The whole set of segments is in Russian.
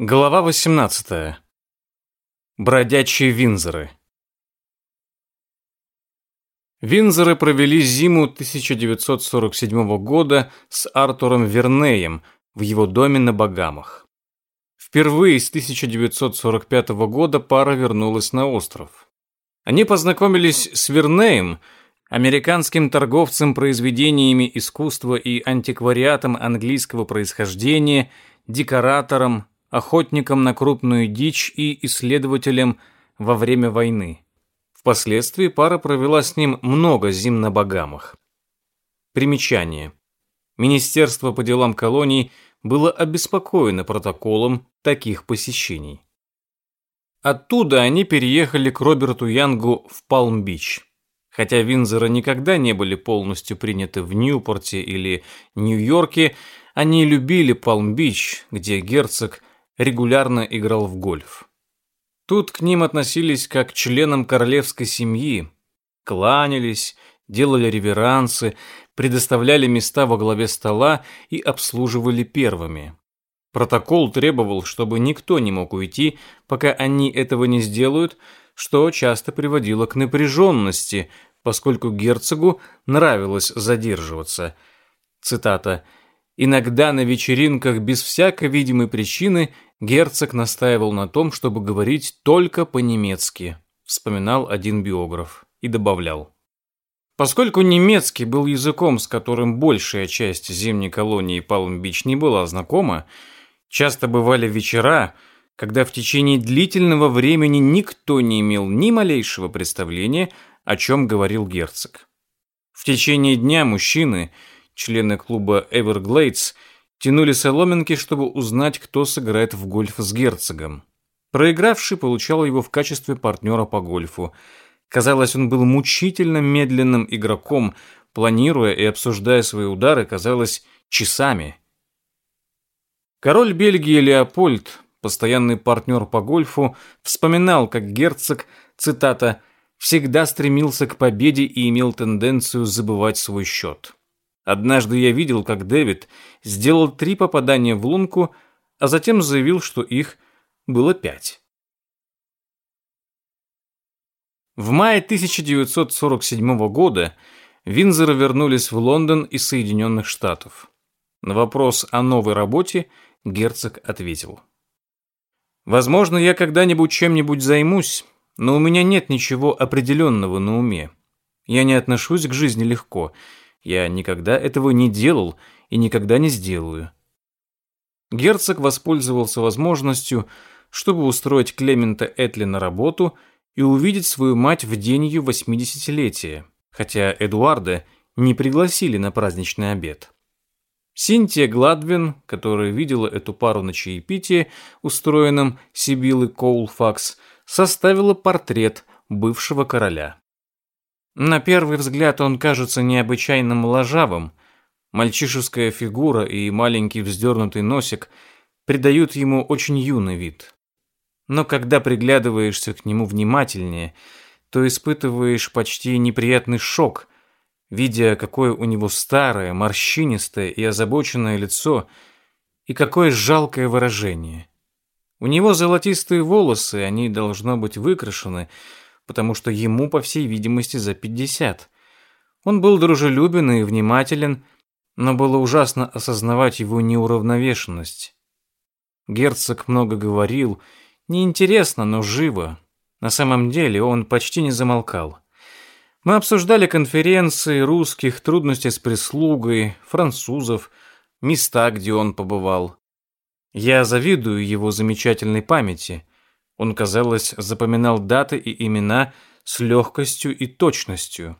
Глава 18. Бродячие Винзоры. Винзоры провели зиму 1947 года с Артуром Вернеем в его доме на Багамах. Впервые с 1945 года пара вернулась на остров. Они познакомились с Вернеем, американским торговцем произведениями искусства и антиквариатом английского происхождения, декоратором, охотником на крупную дичь и исследователем во время войны. Впоследствии пара провела с ним много зим на Багамах. Примечание. Министерство по делам колоний было обеспокоено протоколом таких посещений. Оттуда они переехали к Роберту Янгу в Палм-Бич. Хотя Винзоры никогда не были полностью приняты в Ньюпорте или Нью-Йорке, они любили Палм-Бич, где герцог – регулярно играл в гольф. Тут к ним относились как к членам королевской семьи, кланялись, делали реверансы, предоставляли места во главе стола и обслуживали первыми. Протокол требовал, чтобы никто не мог уйти, пока они этого не сделают, что часто приводило к напряженности, поскольку герцогу нравилось задерживаться. Цитата Иногда на вечеринках без всякой видимой причины герцог настаивал на том, чтобы говорить только по-немецки, вспоминал один биограф и добавлял. Поскольку немецкий был языком, с которым большая часть зимней колонии Палм-Бич не была знакома, часто бывали вечера, когда в течение длительного времени никто не имел ни малейшего представления, о чем говорил герцог. В течение дня мужчины – члены клуба Everglades, тянули соломинки, чтобы узнать, кто сыграет в гольф с герцогом. Проигравший получал его в качестве партнера по гольфу. Казалось, он был мучительно медленным игроком, планируя и обсуждая свои удары, казалось, часами. Король Бельгии Леопольд, постоянный партнер по гольфу, вспоминал, как герцог, цитата, «всегда стремился к победе и имел тенденцию забывать свой счет». Однажды я видел, как Дэвид сделал три попадания в лунку, а затем заявил, что их было пять. В мае 1947 года Винзоры вернулись в Лондон из Соединенных Штатов. На вопрос о новой работе герцог ответил. «Возможно, я когда-нибудь чем-нибудь займусь, но у меня нет ничего определенного на уме. Я не отношусь к жизни легко» Я никогда этого не делал и никогда не сделаю. Герцог воспользовался возможностью, чтобы устроить Клемента Этли на работу и увидеть свою мать в день ее восьмидесятилетия, хотя Эдуарда не пригласили на праздничный обед. Синтия Гладвин, которая видела эту пару на чаепитии, устроенном Сибилы Коулфакс, составила портрет бывшего короля. На первый взгляд он кажется необычайно моложавым. Мальчишеская фигура и маленький вздернутый носик придают ему очень юный вид. Но когда приглядываешься к нему внимательнее, то испытываешь почти неприятный шок, видя, какое у него старое, морщинистое и озабоченное лицо и какое жалкое выражение. У него золотистые волосы, они должно быть выкрашены, потому что ему, по всей видимости, за пятьдесят. Он был дружелюбен и внимателен, но было ужасно осознавать его неуравновешенность. Герцог много говорил, неинтересно, но живо. На самом деле он почти не замолкал. Мы обсуждали конференции русских, трудности с прислугой, французов, места, где он побывал. Я завидую его замечательной памяти – он, казалось, запоминал даты и имена с легкостью и точностью.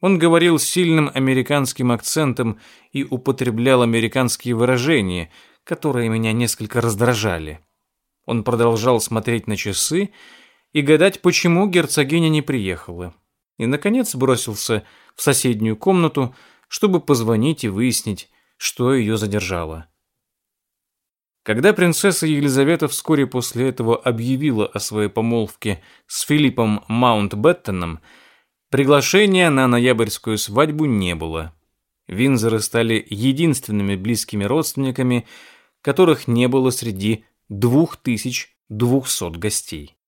Он говорил сильным американским акцентом и употреблял американские выражения, которые меня несколько раздражали. Он продолжал смотреть на часы и гадать, почему герцогиня не приехала. И, наконец, бросился в соседнюю комнату, чтобы позвонить и выяснить, что ее задержало. Когда принцесса Елизавета вскоре после этого объявила о своей помолвке с Филиппом Маунтбеттоном, приглашения на ноябрьскую свадьбу не было. Винзоры стали единственными близкими родственниками, которых не было среди 2200 гостей.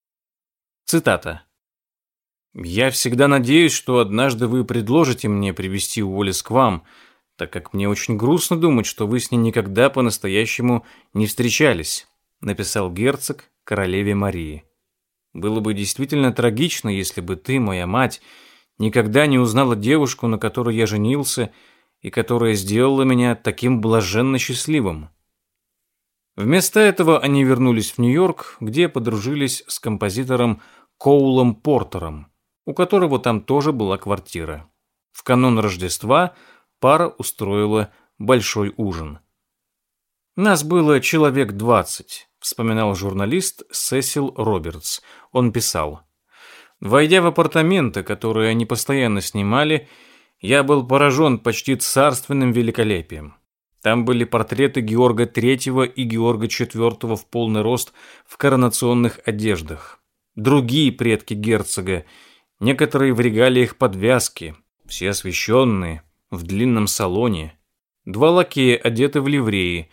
Цитата. «Я всегда надеюсь, что однажды вы предложите мне привести Уоллес к вам, так как мне очень грустно думать, что вы с ней никогда по-настоящему не встречались», написал герцог королеве Марии. «Было бы действительно трагично, если бы ты, моя мать, никогда не узнала девушку, на которой я женился, и которая сделала меня таким блаженно счастливым». Вместо этого они вернулись в Нью-Йорк, где подружились с композитором Коулом Портером, у которого там тоже была квартира. В канун Рождества пара устроила большой ужин. «Нас было человек двадцать», — вспоминал журналист Сесил Робертс. Он писал, «Войдя в апартаменты, которые они постоянно снимали, я был поражен почти царственным великолепием. Там были портреты Георга III и Георга IV в полный рост в коронационных одеждах. Другие предки герцога, некоторые в регалиях подвязки, все освещенные, в длинном салоне. Два лакея одеты в ливреи.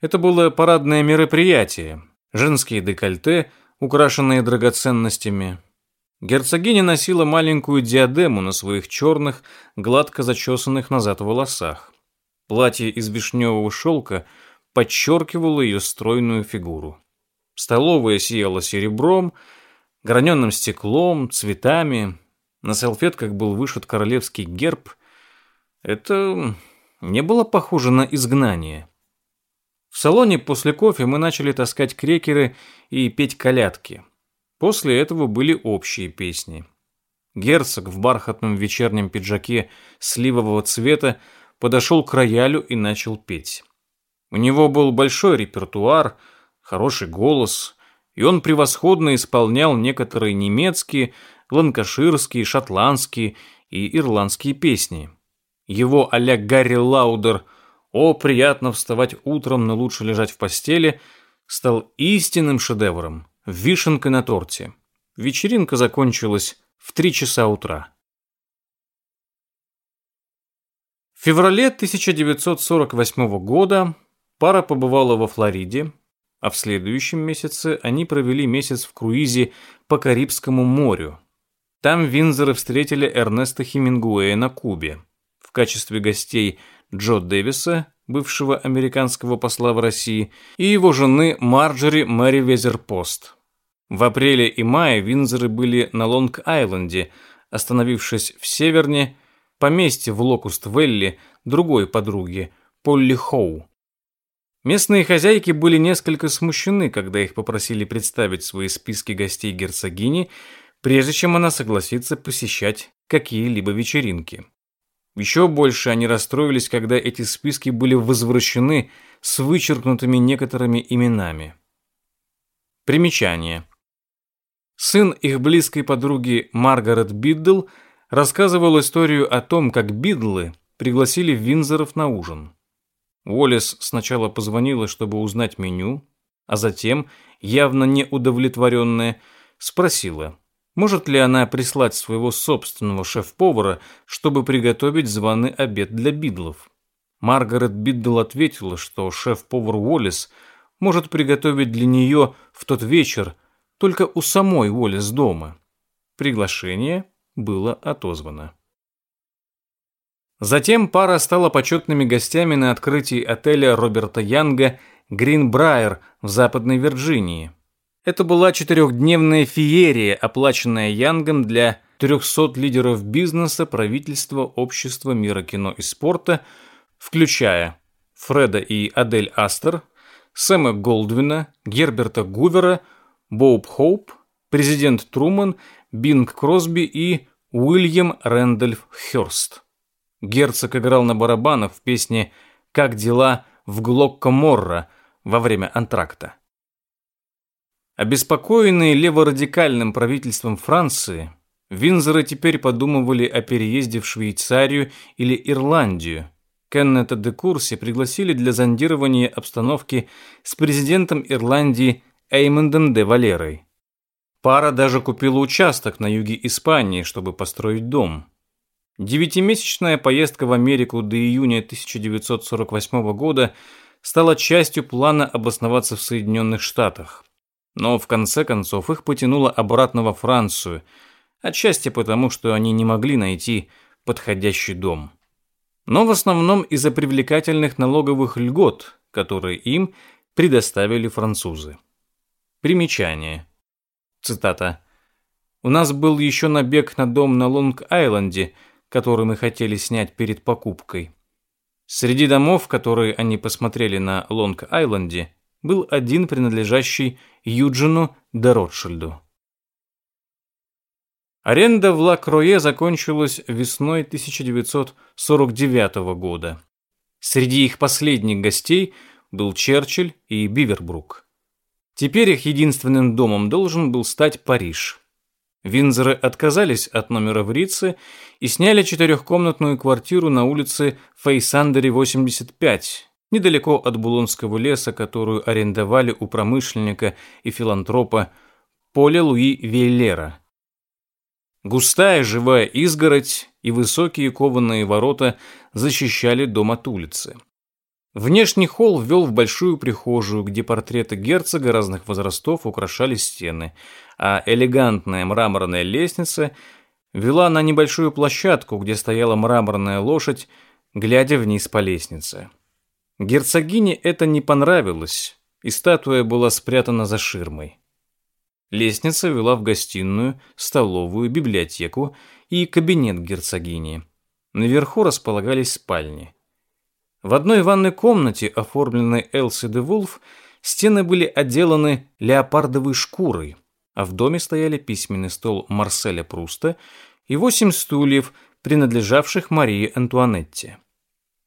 Это было парадное мероприятие. Женские декольте, украшенные драгоценностями. Герцогиня носила маленькую диадему на своих черных, гладко зачесанных назад волосах. Платье из вишневого шелка подчеркивало ее стройную фигуру. Столовая сияла серебром, граненым стеклом, цветами. На салфетках был вышит королевский герб. Это не было похоже на изгнание. В салоне после кофе мы начали таскать крекеры и петь колядки. После этого были общие песни. Герцог в бархатном вечернем пиджаке сливового цвета подошел к роялю и начал петь. У него был большой репертуар, хороший голос, и он превосходно исполнял некоторые немецкие, ланкаширские, шотландские и ирландские песни. Его а-ля Гарри Лаудер «О, приятно вставать утром, но лучше лежать в постели» стал истинным шедевром, вишенкой на торте. Вечеринка закончилась в три часа утра. В феврале 1948 года пара побывала во Флориде, а в следующем месяце они провели месяц в круизе по Карибскому морю. Там Винзоры встретили Эрнеста Хемингуэя на Кубе. В качестве гостей Джо Дэвиса, бывшего американского посла в России, и его жены Марджори Мерривезер Пост. В апреле и мае Виндзоры были на Лонг-Айленде, остановившись в Северне, поместье в Локуст-Велли другой подруги, Полли Хоу. Местные хозяйки были несколько смущены, когда их попросили представить свои списки гостей герцогини, прежде чем она согласится посещать какие-либо вечеринки. Еще больше они расстроились, когда эти списки были возвращены с вычеркнутыми некоторыми именами. Примечание. Сын их близкой подруги Маргарет Биддл – рассказывал историю о том, как бидлы пригласили Винзоров на ужин. Уоллес сначала позвонила, чтобы узнать меню, а затем, явно неудовлетворенная, спросила, может ли она прислать своего собственного шеф-повара, чтобы приготовить званый обед для бидлов. Маргарет Биддл ответила, что шеф-повар Уоллес может приготовить для нее в тот вечер только у самой Уоллес дома. Приглашение было отозвано. Затем пара стала почетными гостями на открытии отеля Роберта Янга «Гринбрайер» в Западной Вирджинии. Это была четырехдневная феерия, оплаченная Янгом для 300 лидеров бизнеса, правительства, общества, мира кино и спорта, включая Фреда и Адель Астер, Сэма Голдвина, Герберта Гувера, Боб Хоуп, президент Труман, Бинг Кросби и Уильям Рэндольф Хёрст. Герцог играл на барабанах в песне «Как дела» в Глокко-Морро во время антракта. Обеспокоенные леворадикальным правительством Франции, Винзоры теперь подумывали о переезде в Швейцарию или Ирландию. Кеннета де Курси пригласили для зондирования обстановки с президентом Ирландии Эймондом де Валерой. Пара даже купила участок на юге Испании, чтобы построить дом. Девятимесячная поездка в Америку до июня 1948 года стала частью плана обосноваться в Соединенных Штатах. Но в конце концов их потянуло обратно во Францию, отчасти потому, что они не могли найти подходящий дом. Но в основном из-за привлекательных налоговых льгот, которые им предоставили французы. Примечание. Цитата. «У нас был еще набег на дом на Лонг-Айленде, который мы хотели снять перед покупкой. Среди домов, которые они посмотрели на Лонг-Айленде, был один, принадлежащий Юджину де Ротшильду. Аренда в Ла-Крое закончилась весной 1949 года. Среди их последних гостей был Черчилль и Бивербрук. Теперь их единственным домом должен был стать Париж. Винзоры отказались от номера в Рице и сняли четырехкомнатную квартиру на улице Фейсандере, 85, недалеко от Булонского леса, которую арендовали у промышленника и филантропа Поля Луи Вейлера. Густая живая изгородь и высокие кованые ворота защищали дом от улицы. Внешний холл ввел в большую прихожую, где портреты герцога разных возрастов украшали стены, а элегантная мраморная лестница вела на небольшую площадку, где стояла мраморная лошадь, глядя вниз по лестнице. Герцогине это не понравилось, и статуя была спрятана за ширмой. Лестница вела в гостиную, столовую, библиотеку и кабинет герцогини. Наверху располагались спальни. В одной ванной комнате, оформленной Элси де Вулф, стены были отделаны леопардовой шкурой, а в доме стояли письменный стол Марселя Пруста и восемь стульев, принадлежавших Марии Антуанетте.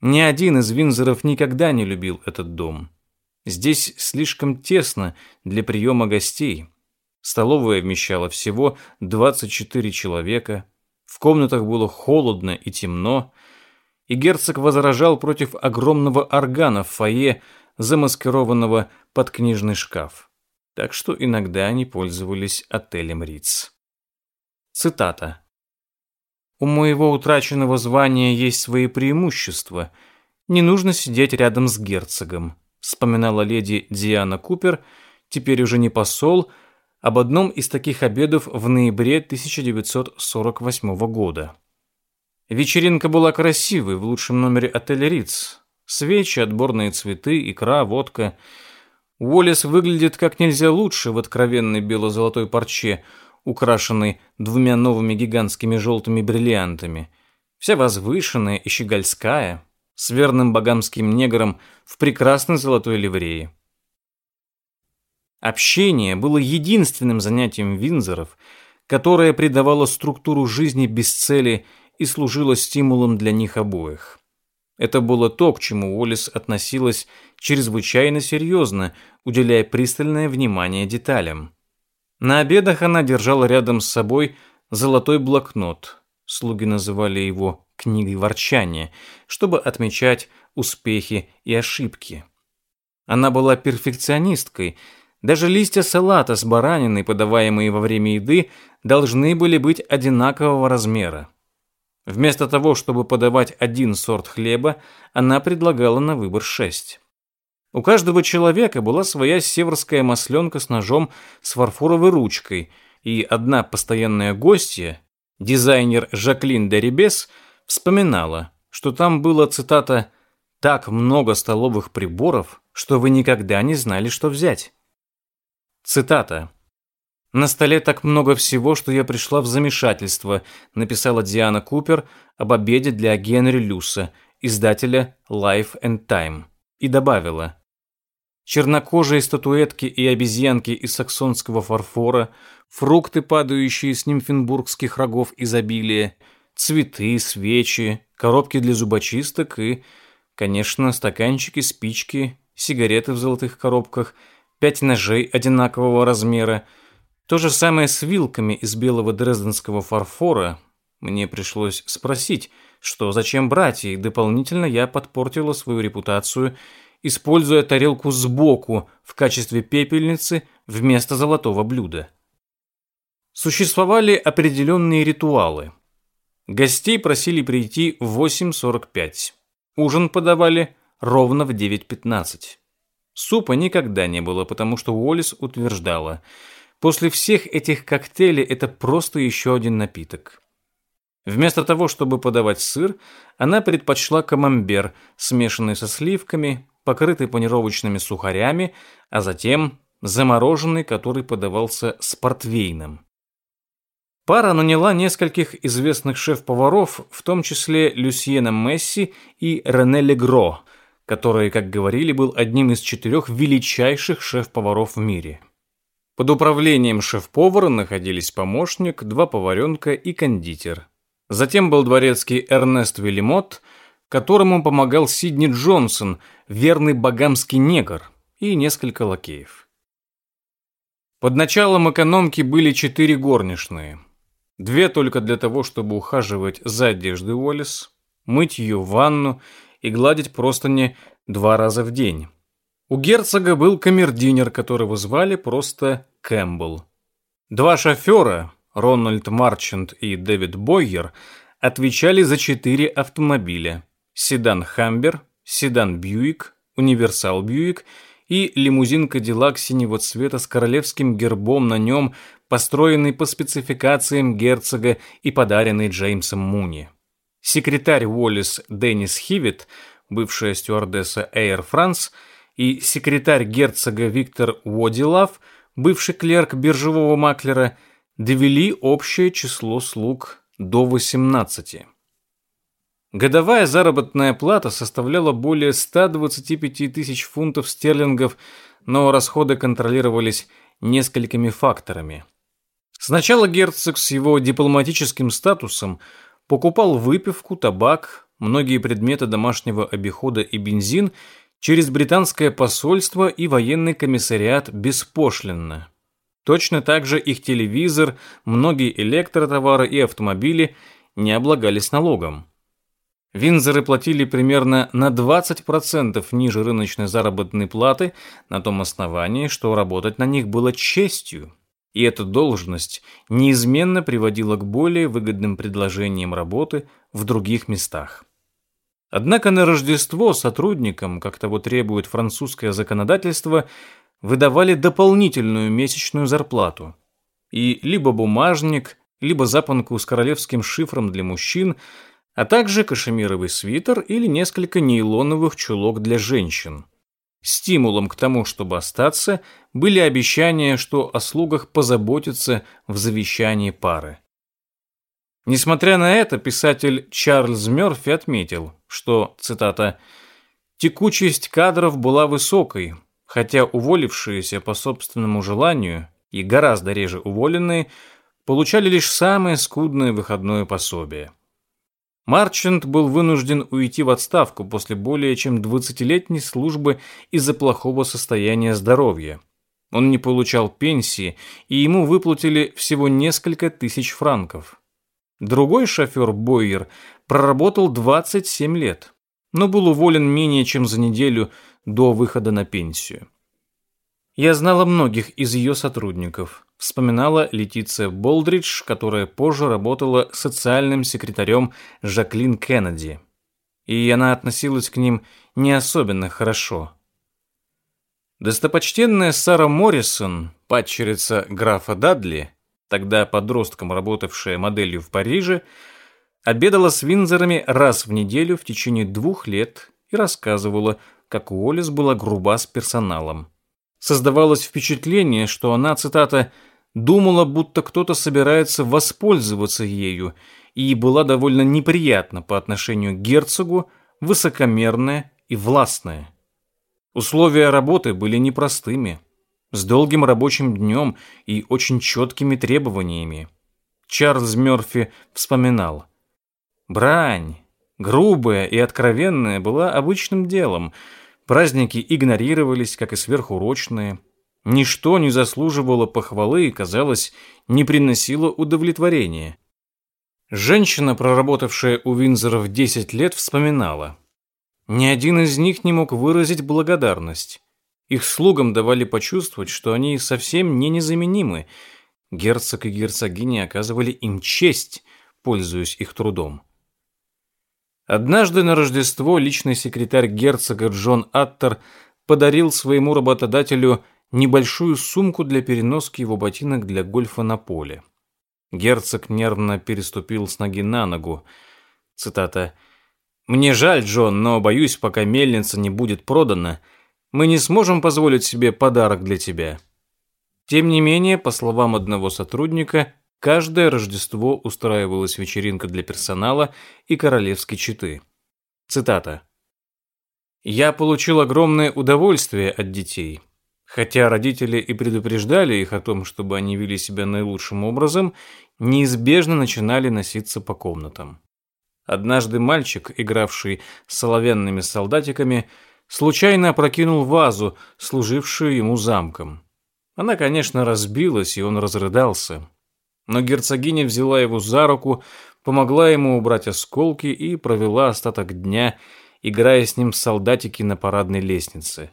Ни один из Винзоров никогда не любил этот дом. Здесь слишком тесно для приема гостей. Столовая вмещала всего 24 человека, в комнатах было холодно и темно, и герцог возражал против огромного органа в фойе, замаскированного под книжный шкаф. Так что иногда они пользовались отелем Риц. Цитата. «У моего утраченного звания есть свои преимущества. Не нужно сидеть рядом с герцогом», вспоминала леди Диана Купер, теперь уже не посол, об одном из таких обедов в ноябре 1948 года. Вечеринка была красивой, в лучшем номере отеля Риц. Свечи, отборные цветы, икра, водка. Уоллес выглядит как нельзя лучше в откровенной бело-золотой парче, украшенной двумя новыми гигантскими желтыми бриллиантами. Вся возвышенная и щегольская, с верным богамским негром в прекрасной золотой ливрее. Общение было единственным занятием Винзоров, которое придавало структуру жизни без цели – и служило стимулом для них обоих. Это было то, к чему Уоллес относилась чрезвычайно серьезно, уделяя пристальное внимание деталям. На обедах она держала рядом с собой золотой блокнот, слуги называли его «книгой ворчания», чтобы отмечать успехи и ошибки. Она была перфекционисткой, даже листья салата с бараниной, подаваемые во время еды, должны были быть одинакового размера. Вместо того, чтобы подавать один сорт хлеба, она предлагала на выбор шесть. У каждого человека была своя северская масленка с ножом с фарфоровой ручкой, и одна постоянная гостья, дизайнер Жаклин Дерибес, вспоминала, что там было, цитата, «так много столовых приборов, что вы никогда не знали, что взять». Цитата. На столе так много всего, что я пришла в замешательство, написала Диана Купер об обеде для Генри Люса, издателя Life and Time, и добавила: чернокожие статуэтки и обезьянки из саксонского фарфора, фрукты, падающие с нимфенбургских рогов изобилия, цветы, свечи, коробки для зубочисток и, конечно, стаканчики, спички, сигареты в золотых коробках, пять ножей одинакового размера, то же самое с вилками из белого дрезденского фарфора. Мне пришлось спросить, что зачем брать, и дополнительно я подпортила свою репутацию, используя тарелку сбоку в качестве пепельницы вместо золотого блюда. Существовали определенные ритуалы. Гостей просили прийти в 8.45. Ужин подавали ровно в 9.15. Супа никогда не было, потому что Уоллес утверждала, после всех этих коктейлей это просто еще один напиток. Вместо того, чтобы подавать сыр, она предпочла камамбер, смешанный со сливками, покрытый панировочными сухарями, а затем замороженный, который подавался с портвейном. Пара наняла нескольких известных шеф-поваров, в том числе Люсьена Месси и Рене Легро, который, как говорили, был одним из четырех величайших шеф-поваров в мире. Под управлением шеф-повара находились помощник, два поваренка и кондитер. Затем был дворецкий Эрнест Велимот, которому помогал Сидни Джонсон, верный багамский негр, и несколько лакеев. Под началом экономки были четыре горничные. Две только для того, чтобы ухаживать за одеждой Уоллес, мыть ее в ванну и гладить простыни два раза в день. У герцога был камердинер, которого звали просто Кэмпбелл. Два шофера, Рональд Марчант и Дэвид Бойер, отвечали за четыре автомобиля. Седан Хамбер, седан Бьюик, универсал Бьюик и лимузин Кадиллак синего цвета с королевским гербом на нем, построенный по спецификациям герцога и подаренный Джеймсом Муни. Секретарь Уоллес Деннис Хивит, бывшая стюардесса Air France, и секретарь герцога Виктор Уодилав, бывший клерк биржевого маклера, довели общее число слуг до 18. Годовая заработная плата составляла более 125 тысяч фунтов стерлингов, но расходы контролировались несколькими факторами. Сначала герцог с его дипломатическим статусом покупал выпивку, табак, многие предметы домашнего обихода и бензин через британское посольство и военный комиссариат беспошлинно. Точно так же их телевизор, многие электротовары и автомобили не облагались налогом. Винзоры платили примерно на 20% ниже рыночной заработной платы на том основании, что работать на них было честью. И эта должность неизменно приводила к более выгодным предложениям работы в других местах. Однако на Рождество сотрудникам, как того требует французское законодательство, выдавали дополнительную месячную зарплату. И либо бумажник, либо запонку с королевским шифром для мужчин – а также кашемировый свитер или несколько нейлоновых чулок для женщин. Стимулом к тому, чтобы остаться, были обещания, что о слугах позаботятся в завещании пары. Несмотря на это, писатель Чарльз Мёрфи отметил, что, цитата, «текучесть кадров была высокой, хотя уволившиеся по собственному желанию и гораздо реже уволенные получали лишь самое скудное выходное пособие». Марчант был вынужден уйти в отставку после более чем 20-летней службы из-за плохого состояния здоровья. Он не получал пенсии, и ему выплатили всего несколько тысяч франков. Другой шофер Бойер проработал 27 лет, но был уволен менее чем за неделю до выхода на пенсию. Я знала многих из ее сотрудников, вспоминала Летиция Болдридж, которая позже работала социальным секретарем Жаклин Кеннеди. И она относилась к ним не особенно хорошо. Достопочтенная Сара Моррисон, падчерица графа Дадли, тогда подростком работавшая моделью в Париже, обедала с Винзорами раз в неделю в течение двух лет и рассказывала, как Уоллес была груба с персоналом. Создавалось впечатление, что она, цитата, «думала, будто кто-то собирается воспользоваться ею» и была довольно неприятна по отношению к герцогу, высокомерная и властная. Условия работы были непростыми, с долгим рабочим днем и очень четкими требованиями. Чарльз Мёрфи вспоминал. Брань, грубая и откровенная, была обычным делом – Праздники игнорировались, как и сверхурочные. Ничто не заслуживало похвалы и, казалось, не приносило удовлетворения. Женщина, проработавшая у Винзоров 10 лет, вспоминала. Ни один из них не мог выразить благодарность. Их слугам давали почувствовать, что они совсем не незаменимы. Герцог и герцогиня оказывали им честь, пользуясь их трудом. Однажды на Рождество личный секретарь герцога Джон Аттер подарил своему работодателю небольшую сумку для переноски его ботинок для гольфа на поле. Герцог нервно переступил с ноги на ногу. Цитата. «Мне жаль, Джон, но, боюсь, пока мельница не будет продана, мы не сможем позволить себе подарок для тебя». Тем не менее, по словам одного сотрудника, каждое Рождество устраивалась вечеринка для персонала и королевской четы. Цитата. «Я получил огромное удовольствие от детей. Хотя родители и предупреждали их о том, чтобы они вели себя наилучшим образом, неизбежно начинали носиться по комнатам. Однажды мальчик, игравший с соловянными солдатиками, случайно опрокинул вазу, служившую ему замком. Она, конечно, разбилась, и он разрыдался. Но герцогиня взяла его за руку, помогла ему убрать осколки и провела остаток дня, играя с ним в солдатики на парадной лестнице.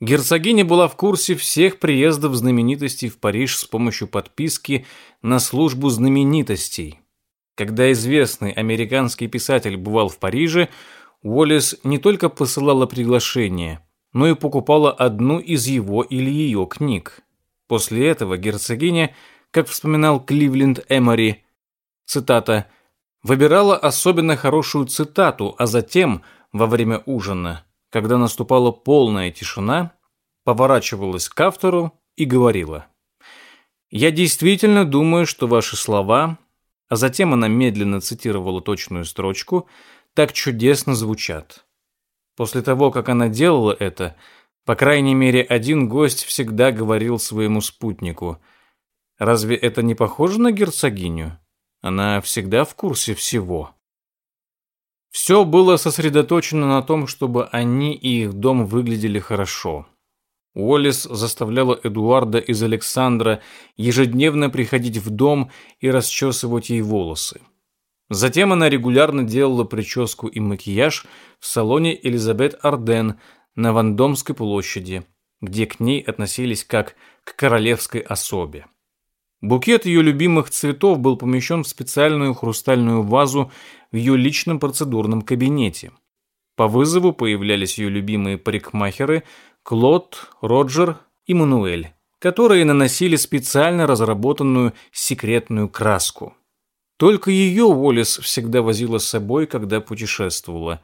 Герцогиня была в курсе всех приездов знаменитостей в Париж с помощью подписки на службу знаменитостей. Когда известный американский писатель бывал в Париже, Уоллес не только посылала приглашение, но и покупала одну из его или ее книг. После этого герцогиня, как вспоминал Кливленд Эмори, цитата, выбирала особенно хорошую цитату, а затем, во время ужина, когда наступала полная тишина, поворачивалась к автору и говорила «Я действительно думаю, что ваши слова...» А затем она медленно цитировала точную строчку, так чудесно звучат. После того, как она делала это, по крайней мере, один гость всегда говорил своему спутнику «Разве это не похоже на герцогиню? Она всегда в курсе всего». Все было сосредоточено на том, чтобы они и их дом выглядели хорошо. Уоллес заставляла Эдуарда из Александра ежедневно приходить в дом и расчесывать ей волосы. Затем она регулярно делала прическу и макияж в салоне Элизабет Арден на Вандомской площади, где к ней относились как к королевской особе. Букет ее любимых цветов был помещен в специальную хрустальную вазу в ее личном процедурном кабинете. По вызову появлялись ее любимые парикмахеры Клод, Роджер и Мануэль, которые наносили специально разработанную секретную краску. Только ее Уоллес всегда возила с собой, когда путешествовала.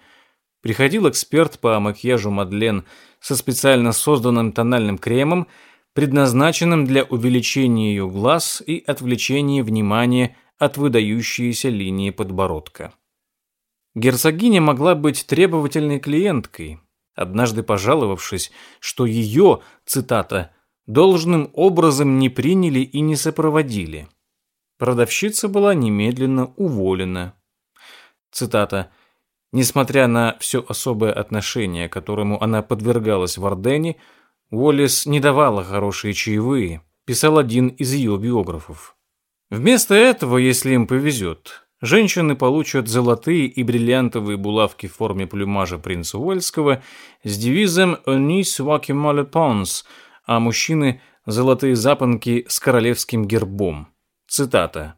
Приходил эксперт по макияжу Мадлен со специально созданным тональным кремом, предназначенным для увеличения ее глаз и отвлечения внимания от выдающейся линии подбородка. Герцогиня могла быть требовательной клиенткой, однажды пожаловавшись, что ее, цитата, «должным образом не приняли и не сопроводили». Продавщица была немедленно уволена. Цитата. Несмотря на все особое отношение, которому она подвергалась в Ордене, Уоллес не давала хорошие чаевые, писал один из ее биографов. Вместо этого, если им повезет, женщины получат золотые и бриллиантовые булавки в форме плюмажа принца Уэльского с девизом «Unis Wakimale Pons», а мужчины – золотые запонки с королевским гербом. Цитата.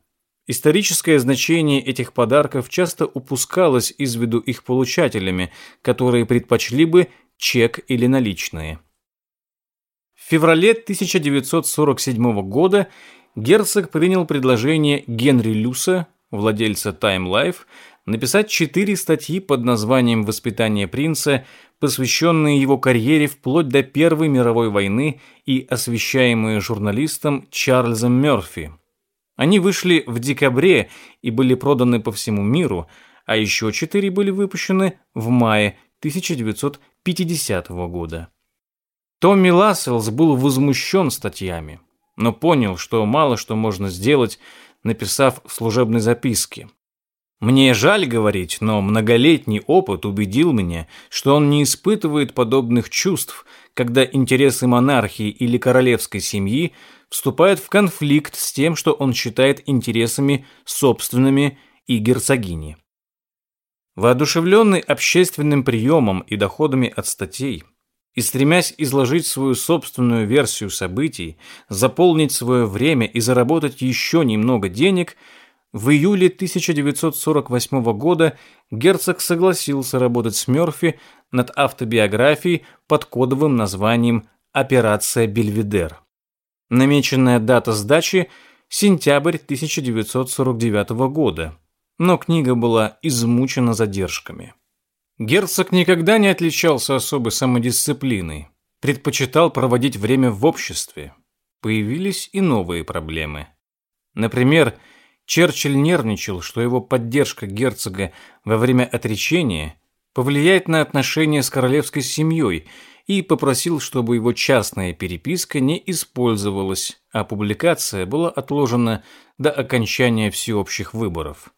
Историческое значение этих подарков часто упускалось из виду их получателями, которые предпочли бы чек или наличные. В феврале 1947 года герцог принял предложение Генри Люса, владельца Time Life, написать четыре статьи под названием «Воспитание принца», посвященные его карьере вплоть до Первой мировой войны и освещаемые журналистом Чарльзом Мёрфи. Они вышли в декабре и были проданы по всему миру, а еще четыре были выпущены в мае 1950 года. Томми Ласселс был возмущен статьями, но понял, что мало что можно сделать, написав в служебной записке. Мне жаль говорить, но многолетний опыт убедил меня, что он не испытывает подобных чувств, когда интересы монархии или королевской семьи вступает в конфликт с тем, что он считает интересами собственными и герцогини. Воодушевленный общественным приемом и доходами от статей, и стремясь изложить свою собственную версию событий, заполнить свое время и заработать еще немного денег, В июле 1948 года герцог согласился работать с Мёрфи над автобиографией под кодовым названием «Операция Бельведер». Намеченная дата сдачи – сентябрь 1949 года, но книга была измучена задержками. Герцог никогда не отличался особой самодисциплиной, предпочитал проводить время в обществе. Появились и новые проблемы. Например, Черчилль нервничал, что его поддержка герцога во время отречения повлияет на отношения с королевской семьей и попросил, чтобы его частная переписка не использовалась, а публикация была отложена до окончания всеобщих выборов.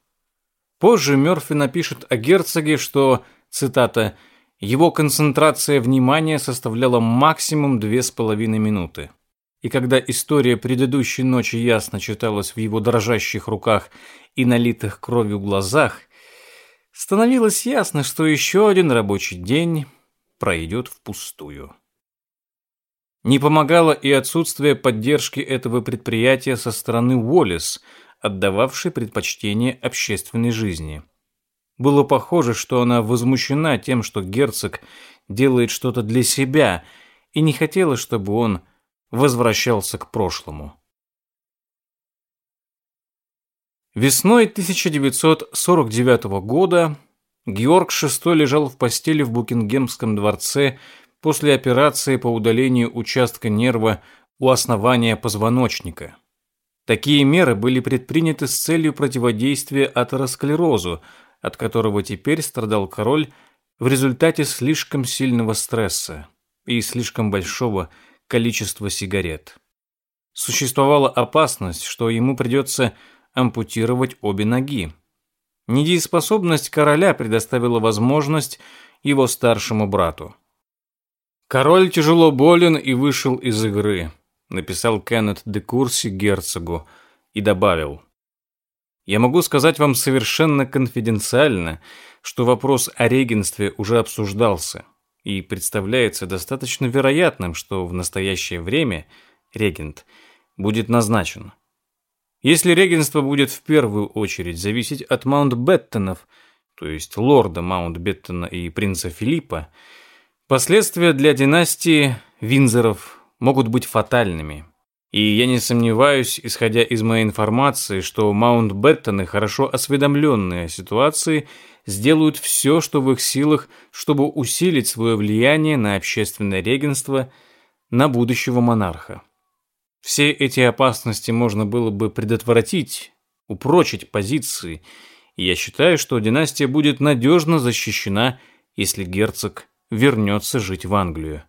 Позже Мёрфи напишет о герцоге, что, цитата, «его концентрация внимания составляла максимум две с половиной минуты» и когда история предыдущей ночи ясно читалась в его дрожащих руках и налитых кровью глазах, становилось ясно, что еще один рабочий день пройдет впустую. Не помогало и отсутствие поддержки этого предприятия со стороны Уоллес, отдававшей предпочтение общественной жизни. Было похоже, что она возмущена тем, что герцог делает что-то для себя, и не хотела, чтобы он возвращался к прошлому. Весной 1949 года Георг VI лежал в постели в Букингемском дворце после операции по удалению участка нерва у основания позвоночника. Такие меры были предприняты с целью противодействия атеросклерозу, от которого теперь страдал король в результате слишком сильного стресса и слишком большого количество сигарет. Существовала опасность, что ему придется ампутировать обе ноги. Недееспособность короля предоставила возможность его старшему брату. «Король тяжело болен и вышел из игры», написал Кеннет де Курси герцогу и добавил. «Я могу сказать вам совершенно конфиденциально, что вопрос о регенстве уже обсуждался и представляется достаточно вероятным, что в настоящее время регент будет назначен. Если регенство будет в первую очередь зависеть от Маунтбеттенов, то есть лорда Маунтбеттена и принца Филиппа, последствия для династии Винзоров могут быть фатальными. И я не сомневаюсь, исходя из моей информации, что Маунтбеттены, хорошо осведомленные о ситуации, сделают все, что в их силах, чтобы усилить свое влияние на общественное регенство, на будущего монарха. Все эти опасности можно было бы предотвратить, упрочить позиции, и я считаю, что династия будет надежно защищена, если герцог вернется жить в Англию.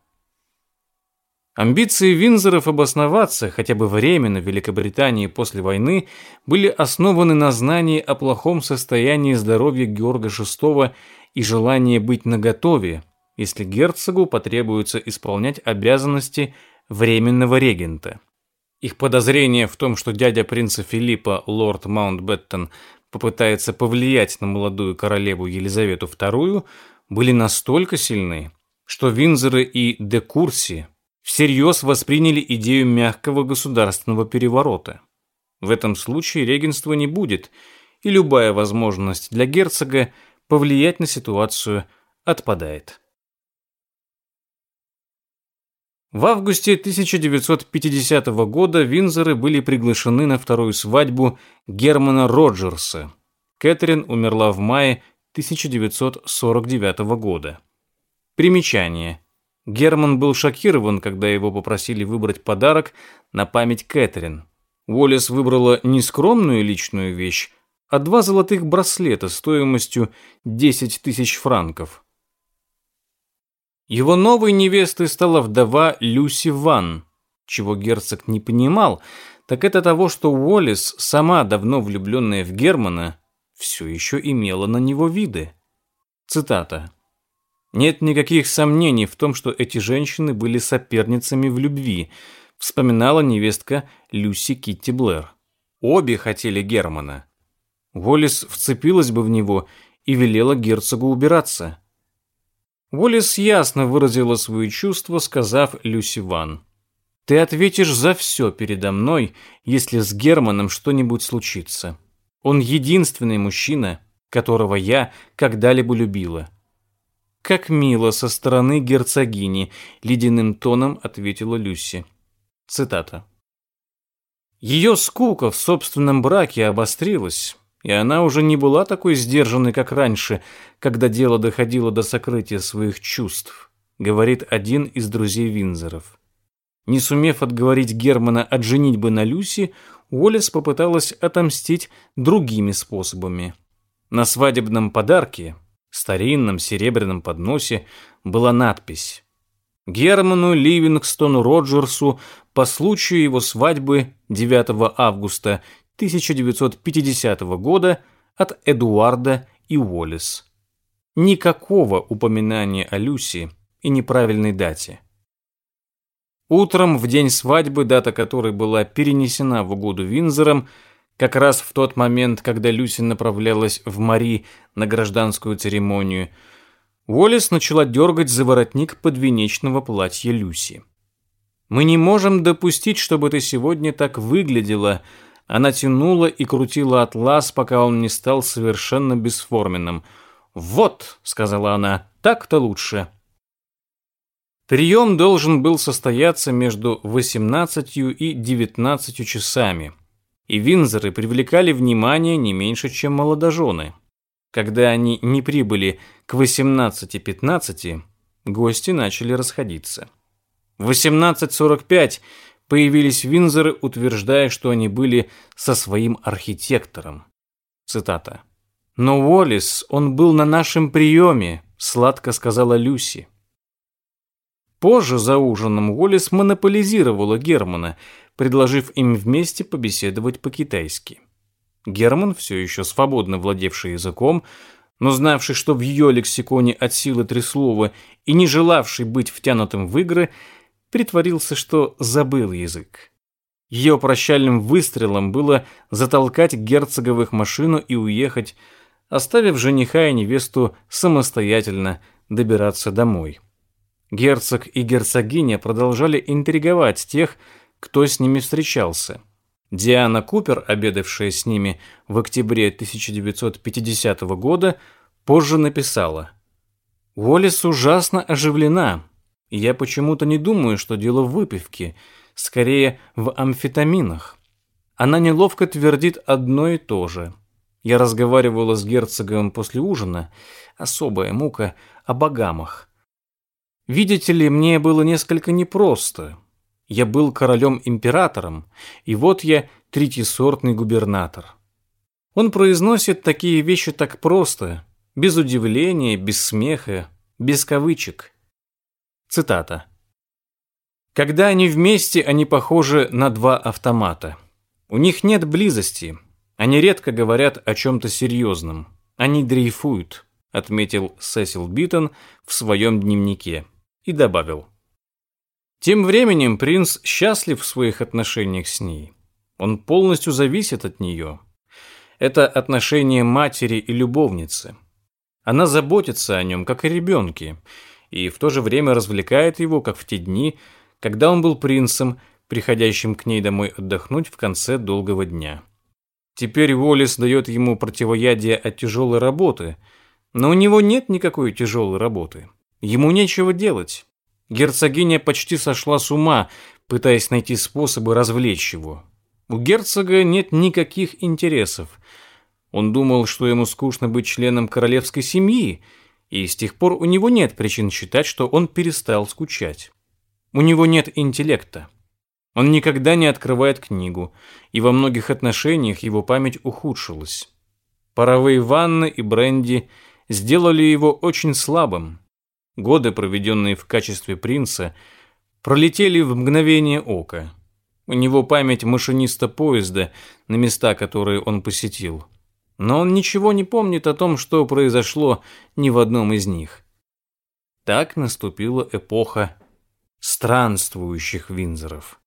Амбиции Винзоров обосноваться хотя бы временно в Великобритании после войны были основаны на знании о плохом состоянии здоровья Георга VI и желании быть наготове, если герцогу потребуется исполнять обязанности временного регента. Их подозрения в том, что дядя принца Филиппа, лорд Маунтбеттон, попытается повлиять на молодую королеву Елизавету II, были настолько сильны, что Винзоры и де Курси всерьез восприняли идею мягкого государственного переворота. В этом случае регенства не будет, и любая возможность для герцога повлиять на ситуацию отпадает. В августе 1950 года Винзоры были приглашены на вторую свадьбу Германа Роджерса. Кэтрин умерла в мае 1949 года. Примечание. Герман был шокирован, когда его попросили выбрать подарок на память Кэтрин. Уоллес выбрала не скромную личную вещь, а два золотых браслета стоимостью 10 тысяч франков. Его новой невестой стала вдова Люси Ван. Чего герцог не понимал, так это того, что Уоллес, сама давно влюбленная в Германа, все еще имела на него виды. Цитата. Нет никаких сомнений в том, что эти женщины были соперницами в любви, вспоминала невестка Люси Китти Блэр. Обе хотели Германа. Уоллес вцепилась бы в него и велела герцогу убираться. Уоллес ясно выразила свои чувства, сказав Люси Ван. «Ты ответишь за все передо мной, если с Германом что-нибудь случится. Он единственный мужчина, которого я когда-либо любила. Как мило со стороны герцогини, ледяным тоном ответила Люси. Цитата. Ее скука в собственном браке обострилась, и она уже не была такой сдержанной, как раньше, когда дело доходило до сокрытия своих чувств, говорит один из друзей Винзоров. Не сумев отговорить Германа от женитьбы на Люси, Уоллес попыталась отомстить другими способами. На свадебном подарке, старинном серебряном подносе, была надпись Герману Ливингстону Роджерсу по случаю его свадьбы 9 августа 1950 года от Эдуарда и Уоллес. Никакого упоминания о Люси и неправильной дате. Утром, в день свадьбы, дата которой была перенесена в угоду Винзорам, как раз в тот момент, когда Люси направлялась в Мари на гражданскую церемонию, Уоллес начала дергать за воротник подвенечного платья Люси. «Мы не можем допустить, чтобы ты сегодня так выглядела», она тянула и крутила атлас, пока он не стал совершенно бесформенным. «Вот», — сказала она, — «так-то лучше». Прием должен был состояться между 18 и 19 часами, и Винзоры привлекали внимание не меньше, чем молодожены. Когда они не прибыли к 18.15, гости начали расходиться. В 18.45 появились Винзоры, утверждая, что они были со своим архитектором. Цитата. «Но Уоллес, он был на нашем приеме», — сладко сказала Люси. Позже за ужином Уоллес монополизировала Германа, предложив им вместе побеседовать по-китайски. Герман, все еще свободно владевший языком, но знавший, что в ее лексиконе от силы три слова и не желавший быть втянутым в игры, притворился, что забыл язык. Ее прощальным выстрелом было затолкать герцоговых машину и уехать, оставив жениха и невесту самостоятельно добираться домой. Герцог и герцогиня продолжали интриговать тех, кто с ними встречался. Диана Купер, обедавшая с ними в октябре 1950 года, позже написала «Уоллес ужасно оживлена, я почему-то не думаю, что дело в выпивке, скорее в амфетаминах. Она неловко твердит одно и то же. Я разговаривала с герцогом после ужина, особая мука, о богамах. Видите ли, мне было несколько непросто. Я был королем-императором, и вот я третьесортный губернатор. Он произносит такие вещи так просто, без удивления, без смеха, без кавычек. Цитата. Когда они вместе, они похожи на два автомата. У них нет близости. Они редко говорят о чем-то серьезном. Они дрейфуют, отметил Сесил Битон в своем дневнике и добавил. Тем временем принц счастлив в своих отношениях с ней. Он полностью зависит от нее. Это отношение матери и любовницы. Она заботится о нем, как о ребенке, и в то же время развлекает его, как в те дни, когда он был принцем, приходящим к ней домой отдохнуть в конце долгого дня. Теперь Уоллес дает ему противоядие от тяжелой работы, но у него нет никакой тяжелой работы. Ему нечего делать. Герцогиня почти сошла с ума, пытаясь найти способы развлечь его. У герцога нет никаких интересов. Он думал, что ему скучно быть членом королевской семьи, и с тех пор у него нет причин считать, что он перестал скучать. У него нет интеллекта. Он никогда не открывает книгу, и во многих отношениях его память ухудшилась. Паровые ванны и бренди сделали его очень слабым. Годы, проведенные в качестве принца, пролетели в мгновение ока. У него память машиниста поезда на места, которые он посетил. Но он ничего не помнит о том, что произошло ни в одном из них. Так наступила эпоха странствующих Винзоров.